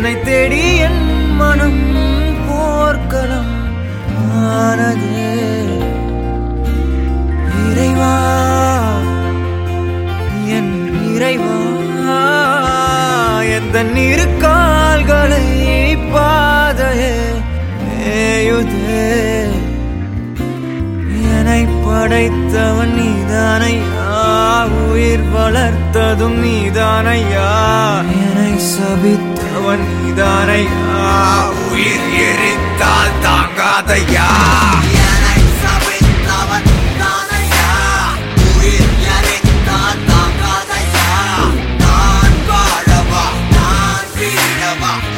என்னை தேடி என் மனம் போர்க்களம் ஆனது. இறைவா என் இறைவா எந்த இரு கால்களை பாதையே மேயுதே. என்னை படைத்தவன் நீதானை உயிர் வளர்த்ததும் நீதானையா? என்னை சபித்தவன் நீதானையா? உயிர் எரித்தால் தாங்காதையா? Bye.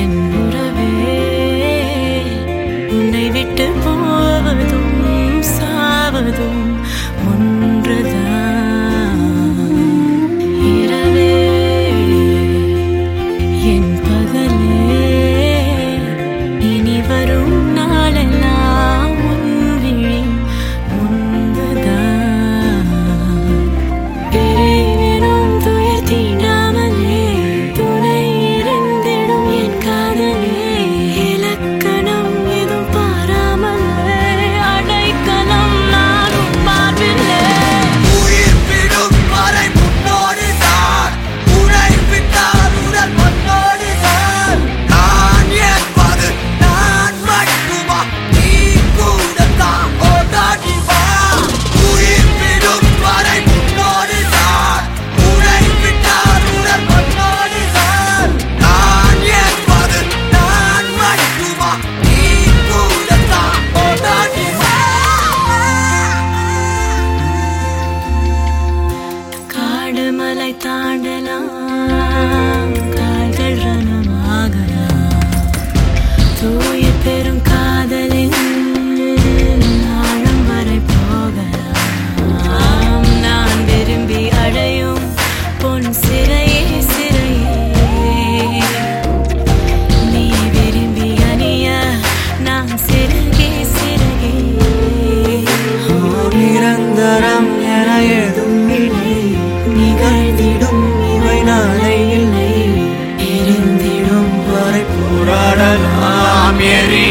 என் உறவே உன்னை விட்டு போவதும் சாவதும். 灭了。